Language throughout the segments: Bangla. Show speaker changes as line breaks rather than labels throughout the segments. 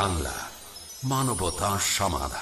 বাংলা মানবতা সমাধান।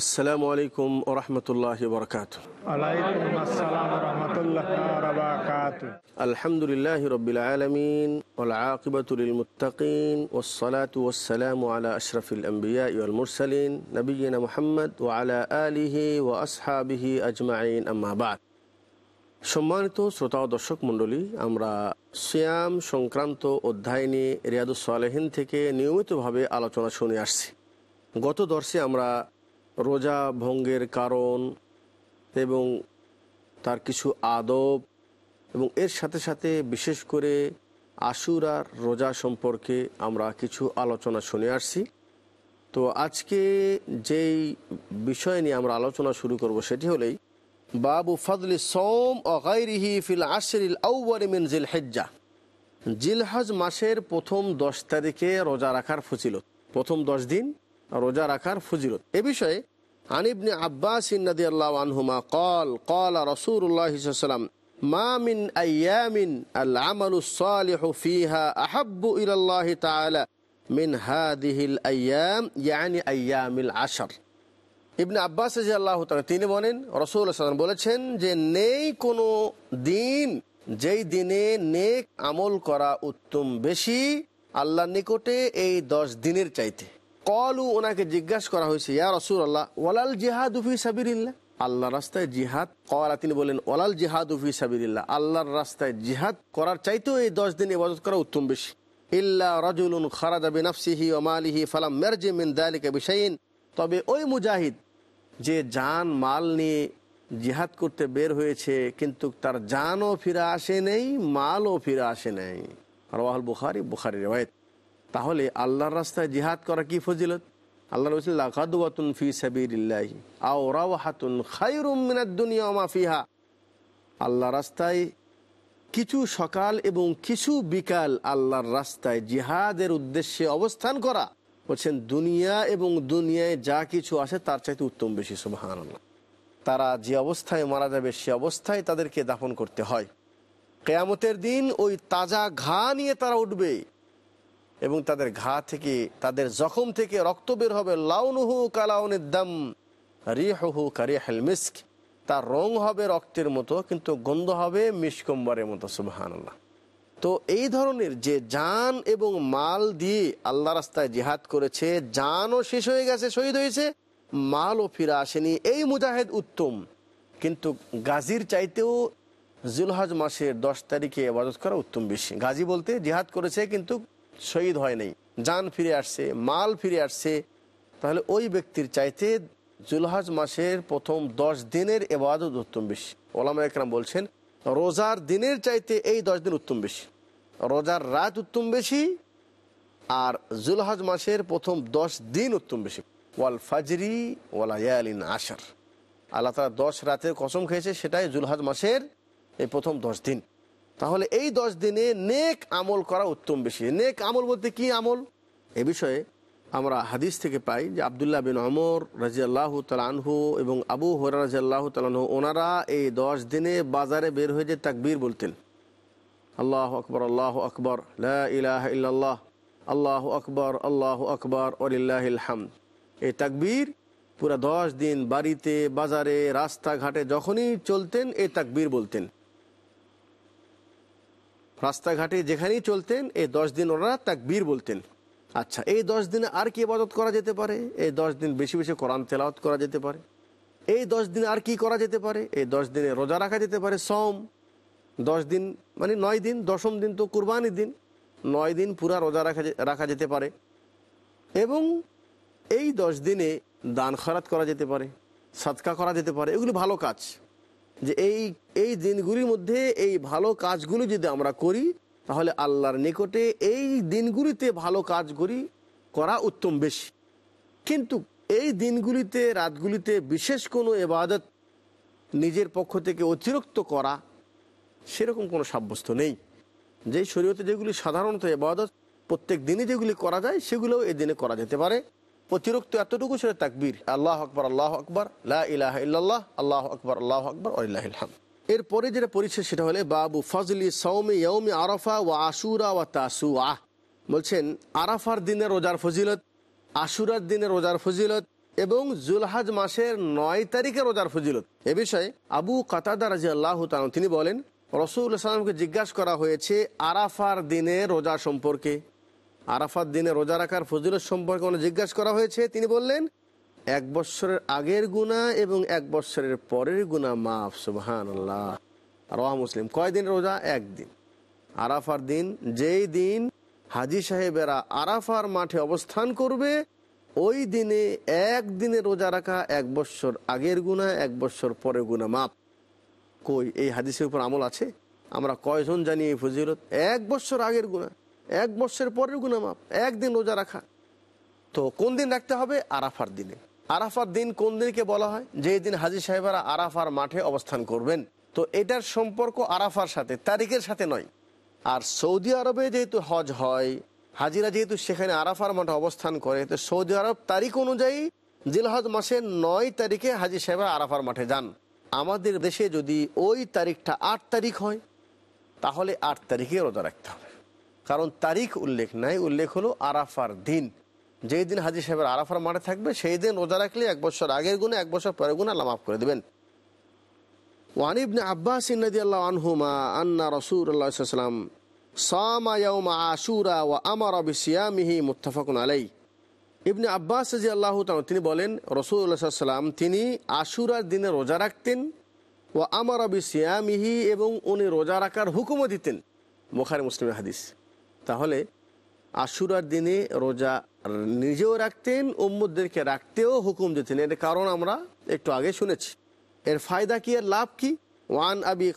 আসসালামু আলাইকুম ওরহমতুল্লাহ বরকাত আলহামদুলিল্লাহ রবিল আলমিন ওলাকিবতুল মুতাকিন ওসলাত ওসালাম আলা আশরফিল আম্বিয়া মুরসালিন নবীনা মোহাম্মদ ও আলা আলিহি ও আসহাবিহি আজমাইন। আম্মাবাদ সম্মানিত শ্রোতা ও দর্শক মণ্ডলী আমরা সিয়াম সংক্রান্ত অধ্যায় নিয়ে রিয়াদুস থেকে নিয়মিতভাবে আলোচনা শুনে আসছি। গত দর্শে আমরা রোজা ভঙ্গের কারণ এবং তার কিছু আদব এবং এর সাথে সাথে বিশেষ করে আশুরার রোজা সম্পর্কে আমরা কিছু আলোচনা শুনে আসছি। তো আজকে যেই বিষয় নিয়ে আমরা আলোচনা শুরু করব সেটি হলেই বাবু ফদলি সোম অগাইরিহি ফিল আশরিল আউ্বারি মিন জিল হেজ্জা জিলহজ মাসের প্রথম দশ তারিখে রোজা রাখার ফজিলত। প্রথম দশ দিন রোজা রাখার ফজিলত। এ বিষয়ে আনিবনে আব্বাস আল্লাহ আনহুমা কল কল রসুল্লাহ সাল্লাম মা আয়ামিন আল আমালু সালিহু ফিহা আহাব্বু মিন আয়াম, ইয়ানি আব্বাস আল্লাহ তিনি বলেন রসুল বলেছেন যে, নেই কোনো দিন যেই দিনে নেক আমল করা উত্তম বেশি আল্লাহ নিকটে এই দশ দিনের চাইতে। কলু ওনাকে জিজ্ঞাসা করা হয়েছে, ইয়া রসুল আল্লাহ ওয়ালাল জিহাদ উফি সাবিরিল্লাহ আল্লাহ রাস্তায় জিহাদ করা তিনি বলেন ওলাল জিহাদ উফি সাবিরিল্লাহ আল্লাহর রাস্তায় জিহাদ করার চাইতেও এই দশ দিন ইবাদত করা উত্তম বেশি। ইল্লা রাজুলুন খারাজা বিনাফসিহি ও মালিহি ফালাম মেরজে মিন দালিকা বিশাইন। তবে ওই মুজাহিদ, যে জান মাল নিয়ে জিহাদ করতে বের হয়েছে, কিন্তু তার জানও ফিরে আসে নেই, মালও ফিরে আসে নেই। রওয়াল বুখারি বুখারি রেওয়ায়ত। তাহলে আল্লাহর রাস্তায় জিহাদ করা কি ফজিলত? আল্লাহ ফি দুনিয়া রাস্তায় কিছু সকাল এবং কিছু বিকাল আল্লাহর রাস্তায় জিহাদের উদ্দেশ্যে অবস্থান করা। বলছেন, দুনিয়া এবং দুনিয়ায় যা কিছু আছে তার চাইতে উত্তম বেশি সুবাহান তারা যে অবস্থায় মারা যাবে, সে অবস্থায় তাদেরকে দাফন করতে হয়। কেয়ামতের দিন ওই তাজা ঘা নিয়ে তারা উঠবে। এবং তাদের ঘা থেকে, তাদের জখম থেকে রক্ত বের হবে। লাউনুহু কালাউনের দাম রিহু কারিয়াল মিস্ক। তার রং হবে রক্তের মতো, কিন্তু গন্ধ হবে মিসকম্বরের মতো সুবাহান্লাহ তো এই ধরনের যে জান এবং মাল দিয়ে আল্লাহ রাস্তায় জিহাদ করেছে, জানও শেষ হয়ে গেছে, শহীদ হয়েছে, মালও ফিরে আসেনি। এই মুজাহিদ উত্তম। কিন্তু গাজীর চাইতেও জুলহাজ মাসের দশ তারিখে আবাদত করা উত্তম বেশি। গাজী বলতে জিহাদ করেছে, কিন্তু শহীদ হয় নাই, যান ফিরে আসছে, মাল ফিরে আসছে, তাহলে ওই ব্যক্তির চাইতে জুলহাজ মাসের প্রথম দশ দিনের এবাদত উত্তম বেশি। ওলামা একরাম বলছেন, রোজার দিনের চাইতে এই দশ দিন উত্তম বেশি। রোজার রাত উত্তম বেশি আর জুলহাজ মাসের প্রথম দশ দিন উত্তম বেশি। ওয়াল ফাজরি ওয়ালায়ালিন আশার। আল্লাহ তালা দশ রাতের কসম খেয়েছে, সেটাই জুলহাজ মাসের এই প্রথম দশ দিন। তাহলে এই দশ দিনে নেক আমল করা উত্তম বেশি। নেক আমল বলতে কি আমল? এ বিষয়ে আমরা হাদিস থেকে পাই যে আবদুল্লাহ বিন অমর রাজিয়াল্লাহ তালানহু এবং আবু হরা রাজিয়াল্লাহ তালানহু ওনারা এই দশ দিনে বাজারে বের হয়ে যে তাকবীর বলতেন। আল্লাহ আকবর আল্লাহ আকবর ইলাহ ইল্লাল্লাহ, আল্লাহ আকবর আল্লাহ আকবর ওলিল্লাহাম এই তাকবীর পুরা দশ দিন বাড়িতে, বাজারে, রাস্তাঘাটে যখনই চলতেন, এই তাকবীর বলতেন। রাস্তাঘাটে যেখানেই চলতেন, এই দশ দিন ওরা তাকবীর বলতেন। আচ্ছা এই দশ দিনে আর কি ইবাদত করা যেতে পারে? এই দশ দিন বেশি বেশি কোরআন তেলাওয়াত করা যেতে পারে? এই দশ দিন আর কি করা যেতে পারে? এই দশ দিনে রোজা রাখা যেতে পারে? সম দশ দিন মানে নয় দিন, দশম দিন তো কুরবানির দিন। নয় দিন পুরা রোজা রাখা রাখা যেতে পারে। এবং এই দশ দিনে দান খরাত করা যেতে পারে সৎকা করা যেতে পারে। এগুলি ভালো কাজ। যে এই এই দিনগুলির মধ্যে এই ভালো কাজগুলো যদি আমরা করি, তাহলে আল্লাহর নিকটে এই দিনগুলিতে ভালো কাজ করি করা উত্তম বেশি। কিন্তু এই দিনগুলিতে, রাতগুলিতে বিশেষ কোনো এবাদত নিজের পক্ষ থেকে অতিরিক্ত করা সেরকম কোনো সাব্যস্ত নেই। যেই শরীয়তে যেগুলি সাধারণত এবাদত প্রত্যেক দিনে যেগুলি করা যায়, সেগুলোও এই দিনে করা যেতে পারে। অতিরিক্ত এতটুকু সেটা তাকবীর। আল্লাহ আকবর আল্লাহ আকবর, লা ইলাহা ইল্লাল্লাহ, আল্লাহ আকবর আল্লাহ আকবর আল্লাহাম এরপরে যেটা পরিচয় সেটা হলে, বাবু ফজলি সৌমি ইয়ৌমি আরফা ও আশুরা ও তাসু আহ বলছেন, আরাফার দিনে রোজার ফজিলত, আশুরার দিনে রোজার ফজিলত এবং জুলহাজ মাসের নয় তারিখে রোজার ফজিলত। এ বিষয়ে আবু কাতাদা রাজি আল্লাহ তিনি বলেন রসুল সাল্লামকে জিজ্ঞাসা করা হয়েছে আরাফার দিনে রোজা সম্পর্কে। আরাফার দিনে রোজা রাখার ফজিলত সম্পর্কে ওনার জিজ্ঞাসা করা হয়েছে? তিনি বললেন, এক বৎসরের আগের গুণা এবং এক বৎসরের পরের গুণা মাফ সুবহান আল্লাহ রওয়া মুসলিম কয়দিন রোজা? একদিন আরাফার দিন, যেই দিন হাজি সাহেবেরা আরাফার মাঠে অবস্থান করবে, ওই দিনে একদিনে রোজা রাখা এক বৎসর আগের গুণা এক বৎসর পরের গুণা মাপ কই, এই হাদিসের উপর আমল আছে? আমরা কয়জন জানি এই ফজিলত? এক বৎসর আগের গুণা এক বৎসরের পরের গুণা মাপ একদিন রোজা রাখা। তো কোন দিন রাখতে হবে? আরাফার দিনে। আরাফার দিন কোন দিনকে বলা হয়? যেই দিন হাজি সাহেবেরা আরাফার মাঠে অবস্থান করবেন। তো এটার সম্পর্ক আরাফার সাথে, তারিখের সাথে নয়। আর সৌদি আরবে যেহেতু হজ হয়, হাজিরা যেহেতু সেখানে আরাফার মাঠে অবস্থান করে, তো সৌদি আরব তারিখ অনুযায়ী জিলহজ মাসের নয় তারিখে হাজি সাহেবরা আরাফার মাঠে যান। আমাদের দেশে যদি ওই তারিখটা আট তারিখ হয়, তাহলে আট তারিখে রোজা রাখতে হবে। কারণ তারিখ উল্লেখ নাই, উল্লেখ হলো আরাফার দিন। যেই দিন হাজি সাহেবের আরাফার মাঠে থাকবে, সেই দিন রোজা রাখলে এক বছর আগের গুণে, এক বছর পরের গুণে আল্লাহ মাফ করে দেবেন। ওয়ান ইবনে আব্বাস ইন্নাদি আল্লাহ আনহুমা আন্না রসুল্লাহ সাল্লাম সামা ইয়াউমা আশুরা ওয়া আমারা বিসিয়ামিহি মুত্তাফাকুন আলাই ইবনে আব্বাস রাজি আল্লাহ তিনি বলেন রসুল্লাহ সাল্লাম তিনি আশুরার দিনে রোজা রাখতেন ও আমার আবি সিয়ামিহি এবং উনি রোজা রাখার হুকুমও দিতেন। বোখারি, মুসলিমের হাদিস। তাহলে আশুরার দিনে রোজা নিজেও রাখতেন উম্মুদদেরকে রাখতেও হুকুম দিতেন। এর কারণ আমরা একটু আগে শুনেছি। এর ফায়দা কি, এর লাভ কি? ওয়ান আবি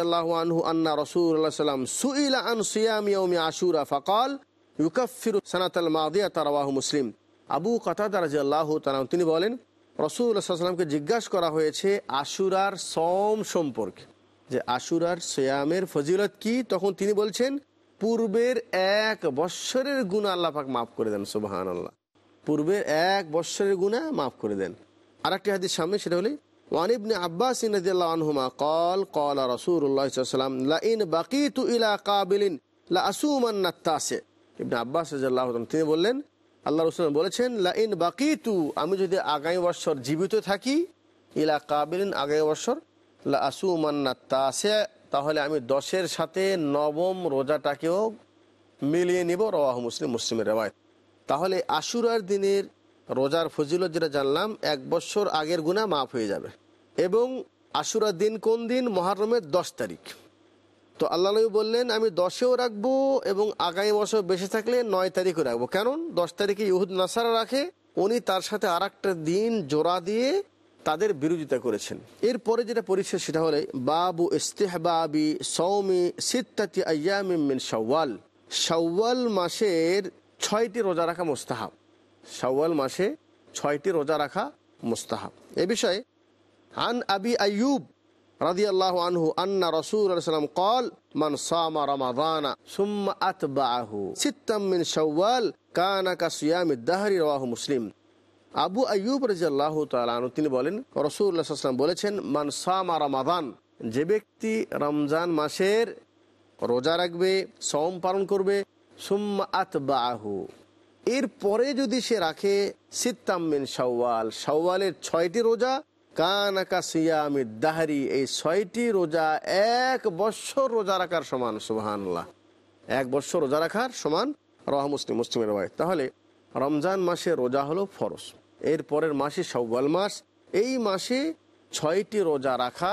আল্লাহ আনহু আন্না রসুল্লাহ সাল্লাম সুইলা আন সিয়াম আশুরা ফাকাল ইউকাফির সানাতাল মাদিয়া তারাওয়াহু মুসলিম। আবু কাতাদা রাজি আল্লাহ তালাম তিনি বলেন রসুল্লাহামকে জিজ্ঞাসা করা হয়েছে আশুরার সম সম্পর্কে। যে আশুরার সয়ামের ফজিলত কি? তখন তিনি বলছেন পূর্বের এক বৎসরের গুণা আল্লাহ পাক মাফ করে দেন সুবাহান আল্লাহ পূর্বের এক বৎসরের গুণা মাফ করে দেন। আর একটি হাদিস সামনে, সেটা হলে আব্বাস কল কল রাসূলুল্লাহ সাল্লাল্লাহু আলাইহি লা ইন ইলা কাবিলিন তিনি বললেন আল্লাহ বলেছেন আমি যদি আগামী বছর জীবিত থাকি, ইলা কাবিলিন আগামী তাসে তাহলে আমি দশের সাথে নবম রোজাটাকেও মিলিয়ে নিব, রওয়াহ মুসলিম, মুসলিমের রেওয়ায়ত। তাহলে আশুরার দিনের রোজার ফজিলত যেটা জানলাম, এক বছর আগের গুণা মাফ হয়ে যাবে। এবং আশুরার দিন কোন দিন? মহারমের দশ তারিখ। তো আল্লাহ নবী বললেন, আমি দশেও রাখব এবং আগামী বছর বেঁচে থাকলে নয় তারিখও রাখব। কেন দশ তারিখে ইহুদ, নাসারা রাখে, উনি তার সাথে আর দিন জোড়া দিয়ে তাদের বিরোধিতা করেছেন। এরপরে যেটা পরিষ্কার সেটা হলে, বাবু ইস্তেহবাবি সৌমি সিত্তাতি আয়ামিন সাওয়াল সাওয়াল মাসের ছয়টি রোজা রাখা মোস্তাহাব। সাওয়াল মাসে ছয়টি রোজা রাখা মোস্তাহাব। এ বিষয়ে, আন আবি আয়ুব রাজি আনহু আন্না রসুল সাল্লাম কল, মান সামা রমাদানা, সুম্মা আতবাহু সিত্তাম মিন সাওয়াল কানা কাসিয়ামি দাহরি রাহু মুসলিম। আবু আয়ুব রাজিয়াল্লাহ তালু তিনি বলেন রসুল্লাহাম বলেছেন, মান সামা রমাদান যে ব্যক্তি রমজান মাসের রোজা রাখবে সম পালন করবে, সুম্মা আতবাহু এরপরে যদি সে রাখে সিত্তাম্মিন সাওয়াল সাওয়ালের ছয়টি রোজা কানাকা সিয়ামি দাহারি, এই ছয়টি রোজা এক বৎসর রোজা রাখার সমান সুবাহান্লাহ এক বৎসর রোজা রাখার সমান রহ মুসলিম, মুসলিমের ভাই তাহলে রমজান মাসে রোজা হলো ফরস এর পরের মাসে সব্বাল মাস। এই মাসে ছয়টি রোজা রাখা,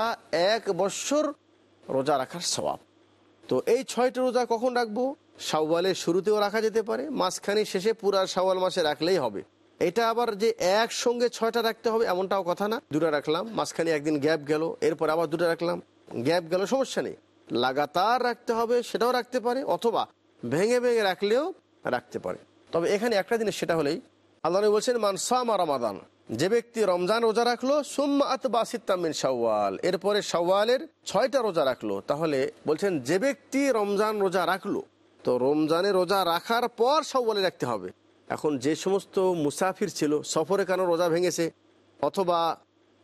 এক বৎসর রোজা রাখার স্বভাব তো এই ছয়টি রোজা কখন রাখব? শাওয়ালের শুরুতেও রাখা যেতে পারে, মাঝখানে শেষে পুরা শাওয়াল মাসে রাখলেই হবে। এটা আবার যে একসঙ্গে ছয়টা রাখতে হবে এমনটাও কথা না। দুটো রাখলাম, মাঝখানে একদিন গ্যাপ গেল, এরপর আবার দুটো রাখলাম। গ্যাপ গেল, সমস্যা নেই। লাগাতার রাখতে হবে, সেটাও রাখতে পারে, অথবা ভেঙে ভেঙে রাখলেও রাখতে পারে। তবে এখানে একটা জিনিস, সেটা হলেই আল্লাহ বলছেন মানসামা রমাদান, যে ব্যক্তি রমজান রোজা রাখল, সুম্মা শাওয়াল, এরপরে শাওয়ালের ছয়টা রোজা রাখল, তাহলে বলছেন, যে ব্যক্তি রমজান রোজা রাখল, তো রমজানে রোজা রাখার পর শাওয়ালে রাখতে হবে। এখন যে সমস্ত মুসাফির ছিল সফরের কারণে রোজা ভেঙেছে? অথবা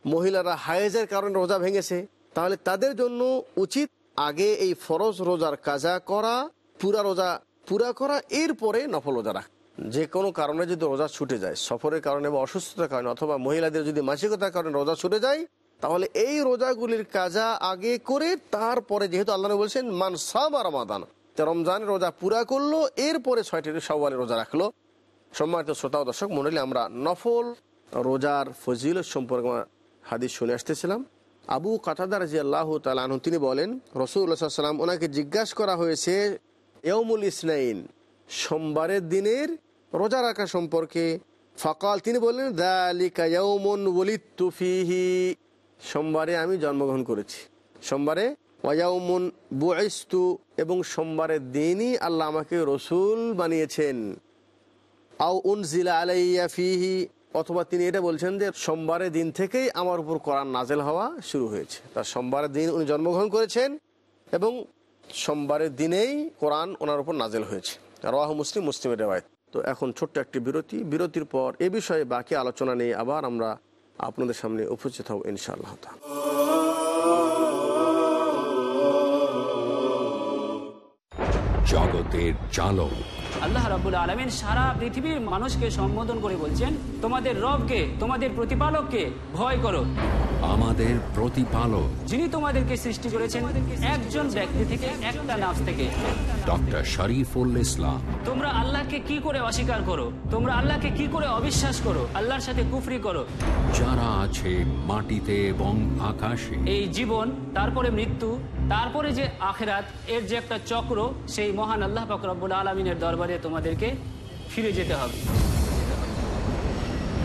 মহিলারা হায়েজের কারণে রোজা ভেঙেছে? তাহলে তাদের জন্য উচিত আগে এই ফরজ রোজার কাজা করা, পুরা রোজা পুরা করা, এরপরে নফল রোজা রাখা। যে কোনো কারণে যদি রোজা ছুটে যায়, সফরের কারণে বা অসুস্থতার কারণে অথবা মহিলাদের যদি মাসিকতার কারণে রোজা ছুটে যায়, তাহলে এই রোজাগুলির কাজা আগে করে তারপরে যেহেতু আল্লাহ বলছেন, মান সাবা রমাদান তো রমজানের রোজা পুরা করল, এরপরে ছয়টি সওয়ালের রোজা রাখল। সম্মানিত শ্রোতা দর্শক মন্ডলী, আমরা নফল রোজার ফজিলত সম্পর্কে হাদিস শুনে আসতেছিলাম। আবু কাতাদার জি আল্লাহ তালু তিনি বলেন রসুল্লাহ সাল্লাম ওনাকে জিজ্ঞাসা করা হয়েছে এওমুল ইসনাইন সোমবারের দিনের রোজা রাখা সম্পর্কে ফকাল, তিনি বললেন, দালিকা ইয়ৌমন ওলিত্তু ফিহি। সোমবারে আমি জন্মগ্রহণ করেছি। সোমবারে ওয়াউমুন বুয়েস্তু এবং সোমবারের দিনই আল্লাহ আমাকে রসুল বানিয়েছেন। আও উনজিলা আলাইয়া ফিহি। অথবা তিনি এটা বলছেন যে সোমবারের দিন থেকেই আমার উপর কোরআন নাজেল হওয়া শুরু হয়েছে। তার সোমবারের দিন উনি জন্মগ্রহণ করেছেন এবং সোমবারের দিনেই কোরআন ওনার উপর নাজেল হয়েছে। রাহ মুসলিম, মুসলিমের রেওয়ায়ত। তো এখন ছোট্ট একটি বিরতি। বিরতির পর এ বিষয়ে বাকি আলোচনা নিয়ে আবার আমরা আপনাদের সামনে উপস্থিত হব ইনশাআল্লাহ
জগতের চালক।
আল্লাহ রাবুল আলমিন সারা পৃথিবীর মানুষকে সম্বোধন করে বলছেন তোমাদের রবকে তোমাদের প্রতিপালককে ভয় করো।
আমাদের প্রতিপালক।
যিনি তোমাদেরকে সৃষ্টি করেছেন একজন ব্যক্তি থেকে একটা নাচ থেকে।
ডক্টর শরীফুল ইসলাম।
তোমরা আল্লাহকে কি করে অস্বীকার করো? তোমরা আল্লাহকে কি করে অবিশ্বাস করো? আল্লাহর সাথে কুফরি করো।
যারা আছে মাটিতে এবং আকাশে।
এই জীবন তারপরে মৃত্যু তারপরে যে আখেরাত এর যে একটা চক্র সেই মহান আল্লাহ পাকরবুল আলমিনের দরবারে তোমাদেরকে ফিরে যেতে হবে।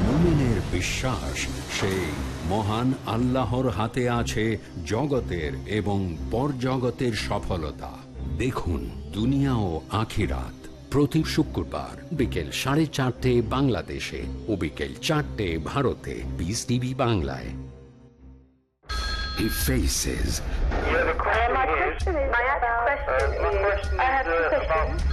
মুমিনের বিশ্বাস সেই মহান আল্লাহর হাতে আছে জগতের এবং পরজগতের সফলতা। দেখুন দুনিয়া ও আখিরাত প্রতি শুক্রবার বিকেল সাড়ে চারটে বাংলাদেশে ও বিকেল চারটে ভারতে। বিস টিভি বাংলায়। He faces,
My question is, my question is, I have two questions.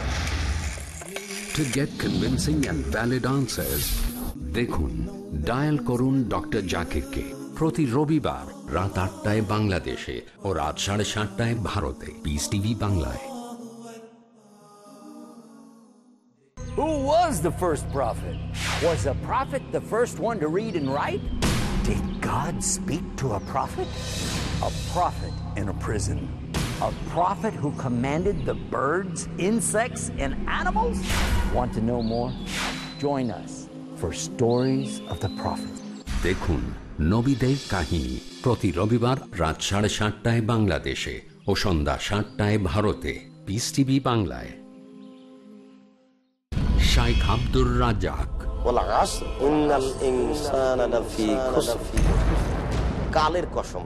to get convincing and valid answers. দেখুন ডায়াল করুন ডক্টর জাকিরকে প্রতি রবিবার রাত আটটায় বাংলাদেশে ও রাত সাড়ে সাতটায় ভারতে পিস টিভি বাংলায়
Who was the first prophet? Was a prophet the first one to read and write? Did God speak to a prophet? A prophet in a prison. A prophet who commanded the birds, insects, and animals? Want to know more? Join us for Stories of the Prophet.
দেখুন নবীদের কাহিনী প্রতি রবিবার রাত সাড়ে সাতটায় বাংলাদেশে ও সন্ধ্যা সাতটায় ভারতে। পিস টিভি বাংলায়। শাইখ আব্দুর রাজাক
কালের কসম।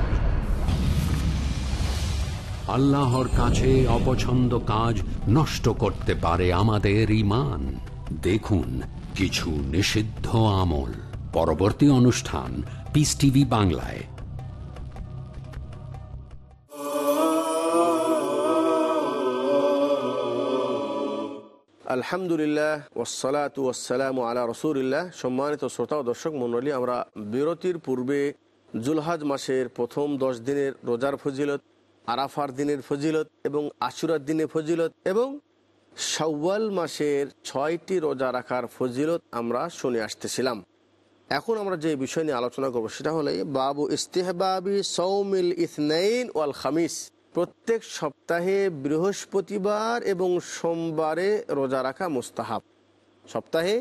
আল্লাহর কাছে অপছন্দ কাজ নষ্ট করতে পারে আমাদের ইমান দেখুন, কিছু নিষিদ্ধ আমল। পরবর্তী অনুষ্ঠান পিস টিভি বাংলায়।
আলহামদুলিল্লাহ ওসালাত ওয়াসালাম আলা রসুলিল্লাহ। সম্মানিত শ্রোতা ও দর্শক মন্ডলী আমরা বিরতির পূর্বে জুলহাজ মাসের প্রথম দশ দিনের রোজার ফজিলত আরাফার দিনের ফজিলত এবং আশুরার দিনের ফজিলত এবং শাওয়াল মাসের ছয়টি রোজা রাখার ফজিলত আমরা শুনে আসতেছিলাম। এখন আমরা যে বিষয় নিয়ে আলোচনা করব সেটা হলে বাবু ইস্তেহবাবি সৌমিল ইসনাইন ওয়াল খামিস। প্রত্যেক সপ্তাহে বৃহস্পতিবার এবং সোমবারে রোজা রাখা মুস্তাহাব। সপ্তাহে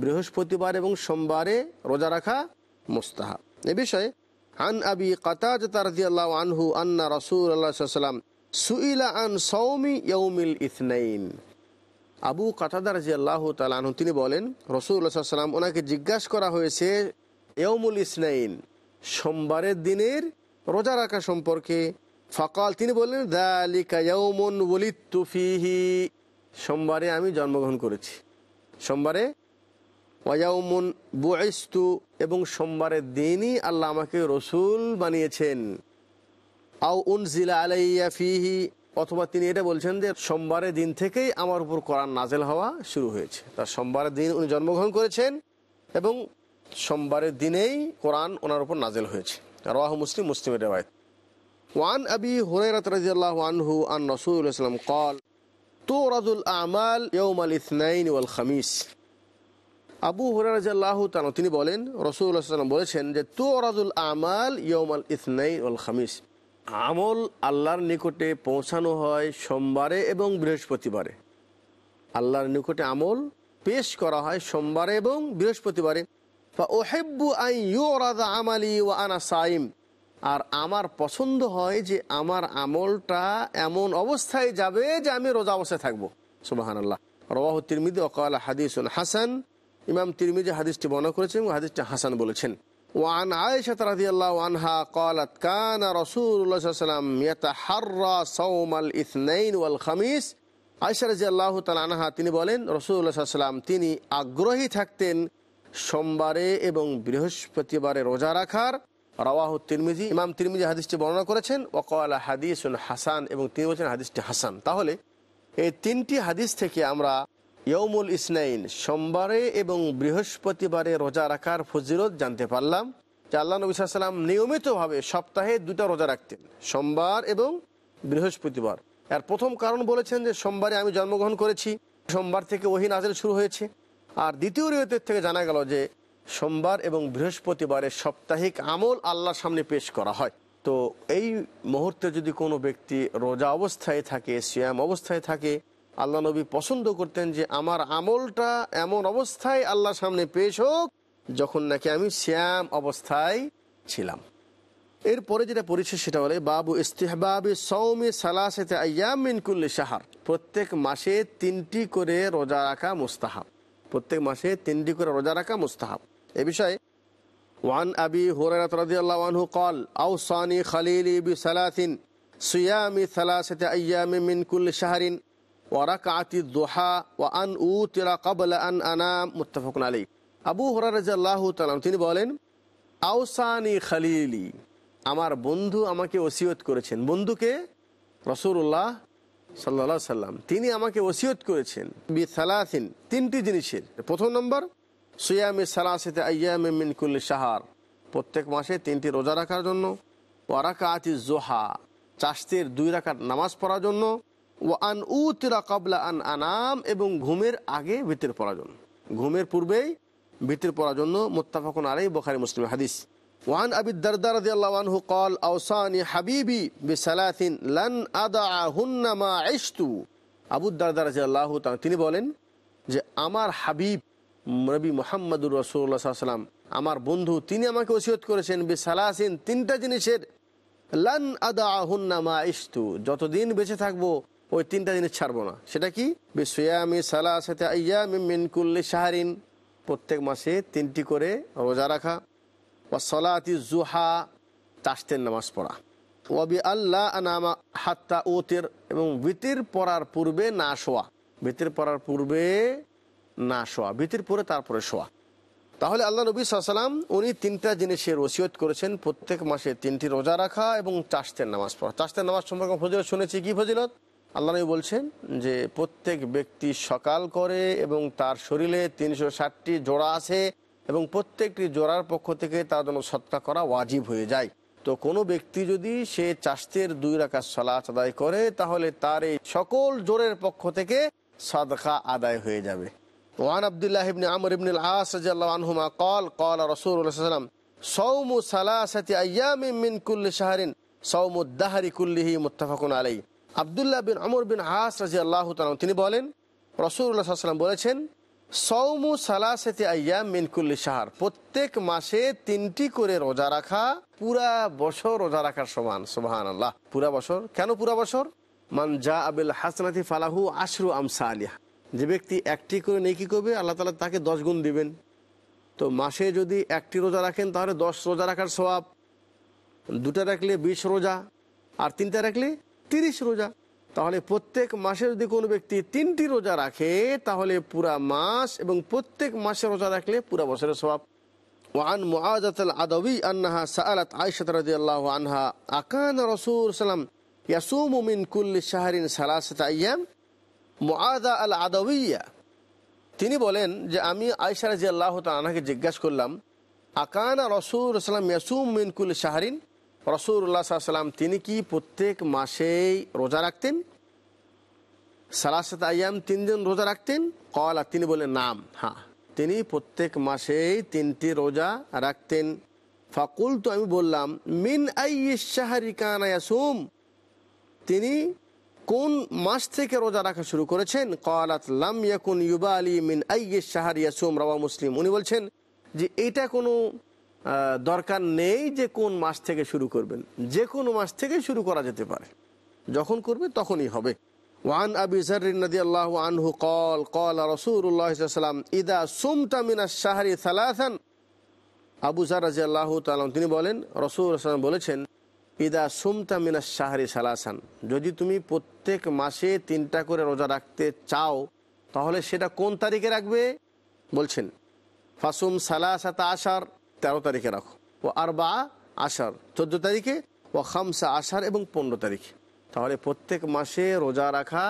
বৃহস্পতিবার এবং সোমবারে রোজা রাখা মুস্তাহাব। এ বিষয়ে আন আবি কাতাজ রাদিয়াল্লাহু আনহু আন্না আলাইহি ওয়াসাল্লাম সুইলা আন সৌমি ইয়াউমিল ইথনাইন আবু কাতাদা রাজি আল্লাহ তালু তিনি বলেন রসুল্লাহাম ওনাকে জিজ্ঞাসা করা হয়েছে ইয়মুল ইসনাইন, সোমবারের দিনের রোজা রাখা সম্পর্কে। ফকাল, তিনি বললেন, দালিকা ইয়মুন ওলিত্তু ফিহি, সোমবারে আমি জন্মগ্রহণ করেছি। সোমবারে ওয়াউমুন বুয়েস্তু এবং সোমবারের দিনই আল্লাহ আমাকে রসুল বানিয়েছেন আউ উনজিলা আলাইয়া ফিহি অথবা তিনি এটা বলছেন যে সোমবারের দিন থেকেই আমার উপর কোরআন নাজেল হওয়া শুরু হয়েছে তার সোমবারের দিন উনি জন্মগ্রহণ করেছেন এবং সোমবারের দিনেই কোরআন ওনার উপর নাজেল হয়েছে রাহ মুসলিম মুসলিমের রেওয়ায়ত ওয়ান আবি হুরাইরাত রাদিয়াল্লাহু আনহু আন রাসূলুল্লাহ সাল্লাম قال تورد الأعمال يوم الاثنين والخميس আবু হুরারাহ তানো বলেন রসুল্লাহ সাল্লাম বলেছেন যে, তুরাদুল আমাল ইয়মাল ইসনাইন ওয়াল খামিস। আমল আল্লাহর নিকটে পৌঁছানো হয় সোমবারে এবং বৃহস্পতিবারে। আল্লাহর নিকটে আমল পেশ করা হয় সোমবারে এবং বৃহস্পতিবারে। আই আর আমার পছন্দ হয় যে, আমার আমলটা এমন অবস্থায় যাবে যে, আমি রোজা অবস্থায় থাকব। সুবাহান আল্লাহ রবাহ তিরমিদি ওকাল হাদিসুল হাসান ইমাম তিরমিজি হাদিসটি বর্ণনা করেছেন এবং হাদিসটি হাসান বলেছেন وعن عائشة رضي الله عنها قالت كان رسول الله صلى الله عليه وسلم يتحرى صوم الاثنين والخميس আয়সা রাজি আল্লাহ আনহা তিনি বলেন রসুল্লাহ সাল্লাম তিনি আগ্রহী থাকতেন সোমবারে এবং বৃহস্পতিবারে রোজা রাখার রাওয়াহ তিরমিজি ইমাম তিরমিজি হাদিসটি বর্ণনা করেছেন ওকালা হাদিস হাসান এবং তিনি বলছেন হাদিসটি হাসান তাহলে এই তিনটি হাদিস থেকে আমরা ইয়মুল ইসনাইন, সোমবারে এবং বৃহস্পতিবারে রোজা রাখার ফজিরত জানতে পারলাম যে আল্লাহ নবী সাল্লাম নিয়মিতভাবে সপ্তাহে দুটা রোজা রাখতেন, সোমবার এবং বৃহস্পতিবার। এর প্রথম কারণ বলেছেন যে সোমবারে আমি জন্মগ্রহণ করেছি, সোমবার থেকে ওহি নাজেল শুরু হয়েছে। আর দ্বিতীয় রিয়তের থেকে জানা গেল যে সোমবার এবং বৃহস্পতিবারে সাপ্তাহিক আমল আল্লাহর সামনে পেশ করা হয়। তো এই মুহূর্তে যদি কোনো ব্যক্তি রোজা অবস্থায় থাকে শ্যাম অবস্থায় থাকে আল্লাহ নবী পছন্দ করতেন যে আমার আমলটা এমন অবস্থায় আল্লাহর সামনে পেশ হোক যখন নাকি আমি শ্যাম অবস্থায় ছিলাম এরপরে যেটা পরিচয় সেটা বলে বাবু ইস্তেহবাবি সৌমি সালাসেতে আয়ামিন কুল্লি সাহার প্রত্যেক মাসে তিনটি করে রোজা রাখা মুস্তাহাব প্রত্যেক মাসে তিনটি করে রোজা রাখা মুস্তাহাব এ বিষয়ে ওয়ান আবি হুরায়রা রাদিয়াল্লাহু আনহু قال اوصاني خليلي بثلاث صيام ثلاثه ايام من كل شهر দোহা আন উ আন আনা আলী আবু তালাম তিনি বলেন আউসানি খালিলি, আমার বন্ধু আমাকে ওসিয়ত করেছেন। বন্ধুকে রসুল্লাহ সাল্লা সাল্লাম তিনি আমাকে ওসিয়ত করেছেন বি তিনটি জিনিসের। প্রথম নম্বর, সুয়ামি সালাসিতে আয়ামে মিনকুল্লি সাহার প্রত্যেক মাসে তিনটি রোজা রাখার জন্য। ওয়ারাকাতি জোহা চাষতের দুই রাখার নামাজ পড়ার জন্য। ও আন উতিরা কাবলা আন আনাম এবং ঘুমের আগে ভিতর পড়ার জন্য ঘুমের পূর্বেই ভিতর পড়ার জন্য মোত্তাফাকুন আলাই বখারি মুসলিম হাদিস وعن أبي الدرداء رضي الله عنه قال أوصاني حبيبي بثلاث لن أدعهن ما عشت আবু দারদা রাজি আল্লাহ তিনি বলেন যে আমার হাবিব নবী মোহাম্মদুর রসুল্লাহ সাল্লাম আমার বন্ধু তিনি আমাকে ওসিয়ত করেছেন বে সালাসিন তিনটা জিনিসের লান আদা হুন্না মা ইস্তু যতদিন বেঁচে থাকবো ওই তিনটা জিনিস ছাড়বো না। সেটা কি? বে সোয়ামি সালাসাতে আয়ামি মিনকুল্লি শাহরিন। প্রত্যেক মাসে তিনটি করে রোজা রাখা। ও সলাতি জুহা চাষতের নামাজ পড়া। ওয়াবি আল্লাহ আনামা হাত্তা ওতের এবং বিতির পড়ার পূর্বে না শোয়া। বিতির পড়ার পূর্বে না শোয়া। বিতির পরে তারপরে শোয়া। তাহলে আল্লাহ নবী সাল্লাম উনি তিনটা জিনিসের ওসিয়ত করেছেন। প্রত্যেক মাসে তিনটি রোজা রাখা এবং চাষতের নামাজ পড়া। চাষতের নামাজ সম্পর্কে ফজিলত শুনেছি। কি ফজিলত? আল্লাহ নবী বলছেন যে প্রত্যেক ব্যক্তি সকাল করে এবং তার শরীরে তিনশো ষাটটি জোড়া আছে এবং প্রত্যেকটি জোড়ার পক্ষ থেকে তার জন্য সৎকা করা ওয়াজিব হয়ে যায় তো কোনো ব্যক্তি যদি সে চাষতের দুই রাখা সলাচ আদায় করে তাহলে তার এই সকল জোরের পক্ষ থেকে সদকা আদায় হয়ে যাবে ওয়ান আবদুল্লাহ ইবনে আমর ইবনে আস রাদিয়াল্লাহু আনহুমা قال قال رسول الله صلى الله عليه وسلم صوم ثلاثه ايام من كل شهر صوم الدهر كله متفق عليه আব্দুল্লাহ বিন আমর বিন আস রাদিয়াল্লাহু তাআলা তিনি বলেন, রাসূলুল্লাহ সাল্লাল্লাহু আলাইহি বলেছেন সৌমু সালাসাতি আইয়াম মিন কুল্লি শাহর, প্রত্যেক মাসে তিনটি করে রোজা রাখা, পুরা বছর রোজা রাখার সমান, সুবহানাল্লাহ। পুরা বছর? কেন পুরা বছর? মান জা আবিল হাসনাতি ফালাহু আশরু আমসা আলিয়া যে ব্যক্তি একটি করে নেই নেকি করবে, আল্লাহ তালা তাকে দশ গুণ দিবেন। তো মাসে যদি একটি রোজা রাখেন, তাহলে দশ রোজা রাখার স্বভাব দুটা রাখলে বিশ রোজা, আর তিনটা রাখলে তিরিশ রোজা তাহলে প্রত্যেক মাসে যদি কোনো ব্যক্তি তিনটি রোজা রাখে তাহলে পুরা মাস এবং প্রত্যেক মাসে রোজা রাখলে পুরা বছরের স্বভাব وعن معاذة العدوي أنها سألت عائشة رضي الله عنها أكان رسول سلام يصوم من كل شهر ثلاثة أيام মুআদা আল আদাউইয়া তিনি বলেন যে আমি আয়সা রাজি আল্লাহ আনাকে জিজ্ঞাসা করলাম আকানা রসুল সাল্লাম ইয়াসুম মিনকুল শাহরিন রসুল্লাহ সাল্লাম তিনি কি প্রত্যেক মাসেই রোজা রাখতেন? সালাসাত আয়াম তিন দিন রোজা রাখতেন? কলা তিনি বলেন নাম। হ্যাঁ। তিনি প্রত্যেক মাসেই তিনটি রোজা রাখতেন। ফাকুল তো আমি বললাম, মিন আই শাহরি কানা তিনি কোন মাস থেকে রোজা রাখা শুরু করেছেন? কলাত মিন আইয়ে শাহার ইয়াসুম রাওয়া মুসলিম। উনি বলছেন যে, এটা কোনো দরকার নেই যে কোন মাস থেকে শুরু করবেন। যে কোনো মাস থেকে শুরু করা যেতে পারে। যখন করবে তখনই হবে। ওয়ান আবি নদী আল্লাহ আনহু কল কল রসুল্লাহ সাল্লাম ইদা সুমতা মিনা শাহরি সালাসান। আবু জার রাজি আল্লাহ তালাম তিনি বলেন, রসুল সাল্লাম বলেছেন, ইদা সুমতা মিনা শাহরি সালাসান। যদি তুমি প্রত্যেক মাসে তিনটা করে রোজা রাখতে চাও, তাহলে সেটা কোন তারিখে রাখবে? বলছেন, ফাসুম সালাসাতা আশার। তেরো তারিখে রাখো ও আর বা আষাঢ় চোদ্দ তারিখে ও খামসা আষাঢ় এবং পনেরো তারিখে তাহলে প্রত্যেক মাসে রোজা রাখা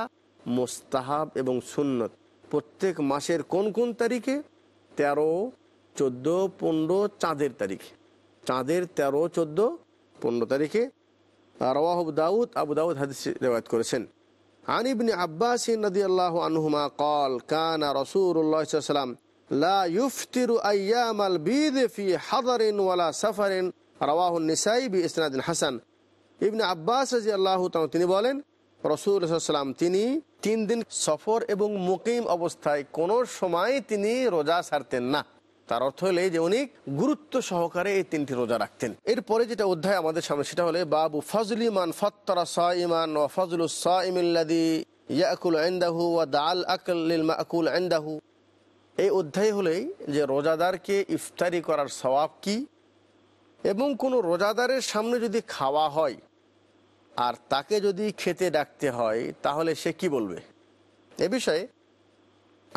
মোস্তাহাব এবং সুন্নত প্রত্যেক মাসের কোন কোন তারিখে তেরো চোদ্দো পনেরো চাঁদের তারিখে চাঁদের তেরো চোদ্দো পনেরো তারিখে রওয়াহ আবু দাউদ আবু দাউদ হাদিস রেওয়ায়ত করেছেন عن ابن عباس رضي الله عنهما قال كان رسول الله صلى الله عليه وسلم লা আইয়াম আল রাওয়াহুল নিসাই হাসান। আব্বাস তিনি বলেন রসুলাম তিনি তিন দিন সফর এবং মুকিম অবস্থায় কোন সময় তিনি রোজা সারতেন না। তার অর্থ হলে যে উনি গুরুত্ব সহকারে এই তিনটি রোজা রাখতেন। এরপরে যেটা অধ্যায় আমাদের সামনে, সেটা হলে বাবু ফজল ইমান ফত্তরা ও ফজল সাইমিল্লাদি ইয়াকুল আন্দাহু ওয়া দাল আকুল আন্দাহু এই অধ্যায় হলেই যে রোজাদারকে ইফতারি করার স্বভাব কি এবং কোনো রোজাদারের সামনে যদি খাওয়া হয় আর তাকে যদি খেতে ডাকতে হয়, তাহলে সে কি বলবে? এ বিষয়ে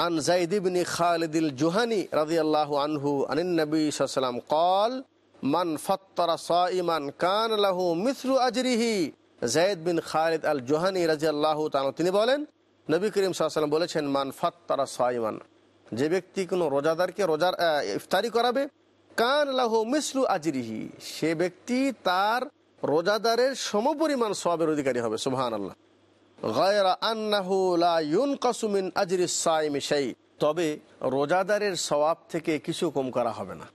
আন জাইদিবনি খালিদিল জুহানি রাদিয়াল্লাহু আনহু আনিন নবী সাল্লাম কল, মান ফত্তরা সাইমান কান লাহু মিসরু আজরিহি। জাইদ বিন খালিদ আল জুহানি রাজিয়াল্লাহু তাআলা তিনি বলেন, নবী করিম সাল্লাম বলেছেন, মান ফত্তরা সাইমান যে ব্যক্তি কোনো রোজাদারকে রোজার ইফতারি করাবে, কান লাহু মিসলু আজিরিহি, সে ব্যক্তি তার রোজাদারের সমপরিমাণ সবের অধিকারী হবে সুবহান আল্লাহ তবে রোজাদারের সওয়াব থেকে কিছু কম করা হবে না।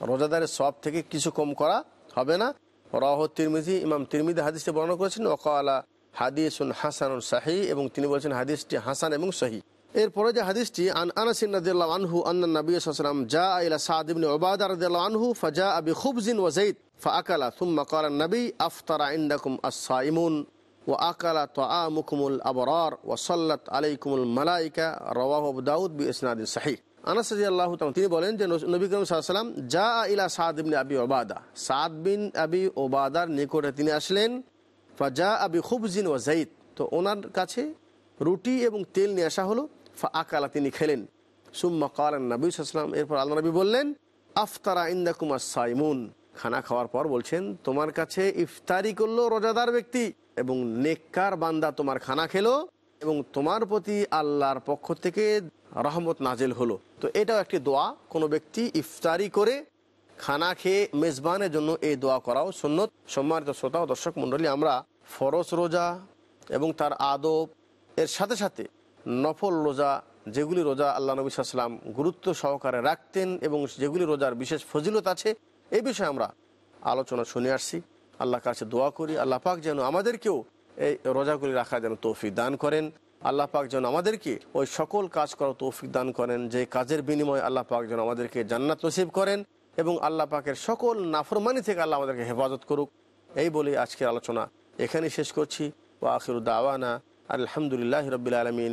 রোজাদারের সওয়াব থেকে কিছু কম করা হবে না। রাহ তিরমিজি, ইমাম তিরমিদি হাদিসটি বর্ণনা করেছেন ওকালা হাদিসুন হাসান সাহি এবং তিনি বলেছেন হাদিসটি হাসান এবং সহি এরপরে যে হাদিসটি, আন আনাসিন রাদিয়াল্লাহু আনহু আন্না নবী ওয়াসাল্লাম জা ইলা সাদ ইবনে উবাদা রাদিয়াল্লাহু ফাজা বি খুবজিন ওয়া যাইত ফাআকালা থুম্মা নবী আফতারা ইনদাকুম আস-সাইমুন ওয়া আকালা তাআমুকুমুল আবরার ওয়া সাল্লাত আলাইকুমুল মালাইকা রাওয়াহু আবু দাউদ বি ইসনাদিন সহিহ। আনাস রাদিয়াল্লাহু তাআলা তিনি বলেন যে নবী করিম সাল্লাল্লাহু জা ইলা সাদ আবি উবাদা, সাদ আবি উবাদার নিকটে তিনি আসলেন ফাজা আবি খুবজিন ওয়া যাইত তো ওনার কাছে রুটি এবং তেল নিয়ে আসা হলো। আকালা তিনি খেলেন। সুম্মা কালান নবী এরপর আল্লাহ নবী বললেন, আফতারা ইন্দাকুমা সাইমুন খানা খাওয়ার পর বলছেন, তোমার কাছে ইফতারি করল রোজাদার ব্যক্তি এবং নেককার বান্দা তোমার খানা খেলো এবং তোমার প্রতি আল্লাহর পক্ষ থেকে রহমত নাজেল হলো। তো এটাও একটি দোয়া, কোনো ব্যক্তি ইফতারি করে খানা খেয়ে মেজবানের জন্য এই দোয়া করাও সুন্নত। সম্মানিত শ্রোতা ও দর্শক মণ্ডলী, আমরা ফরজ রোজা এবং তার আদব এর সাথে সাথে নফল রোজা, যেগুলি রোজা আল্লাহ নবী সাল্লাম গুরুত্ব সহকারে রাখতেন এবং যেগুলি রোজার বিশেষ ফজিলত আছে, এই বিষয়ে আমরা আলোচনা শুনে আসছি। আল্লাহ কাছে দোয়া করি, আল্লাহ পাক যেন আমাদেরকেও এই রোজাগুলি রাখা যেন তৌফিক দান করেন। আল্লাহ পাক যেন আমাদেরকে ওই সকল কাজ করার তৌফিক দান করেন, যে কাজের বিনিময়ে আল্লাহ পাক যেন আমাদেরকে জান্নাত নসিব করেন এবং আল্লাহ পাকের সকল নাফরমানি থেকে আল্লাহ আমাদেরকে হেফাজত করুক। এই বলে আজকের আলোচনা এখানেই শেষ করছি। ও আখিরুদ্দাওয়ানা আলহামদুলিল্লাহ রবিল আলমিন।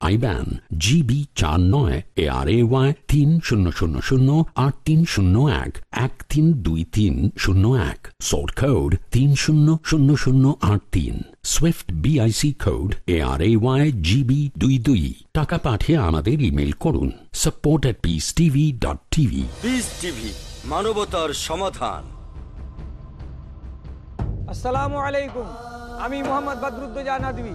আইব্যান জিবি চার নয় এ আর এ ওয়াই তিন শূন্য শূন্য শূন্য আট তিন শূন্য এক এক তিন দুই তিন শূন্য এক সোর্ট কোড তিন শূন্য শূন্য শূন্য আট তিন SWIFT BIC code A R A Y GB দুই দুই। টাকা পাঠিয়ে আমাদের ইমেল করুন support at peace TV dot TV
peace TV মানবতার সমাধান।
আসসালামু আলাইকুম আমি মোহাম্মদ বদরুদ্দোজা নদী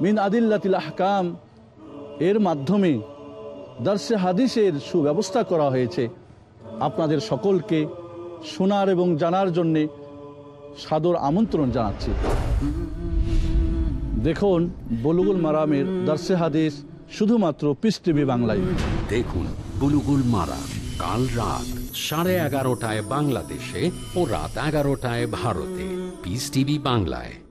মিন আদিল্লাতিল আহকাম, এর মাধ্যমে দার্সে হাদিসের সুব্যবস্থা করা হয়েছে। আপনাদের সকলকে শোনার এবং জানার জন্যে সাদর আমন্ত্রণ জানাচ্ছি। দেখুন, বলুগুল মারামের দার্সে হাদিস শুধুমাত্র পিস টিভি বাংলায়।
দেখুন, বুলুগুল মারা কাল রাত সাড়ে এগারোটায় বাংলাদেশে ও রাত এগারোটায় ভারতে। পিস টিভি বাংলায়।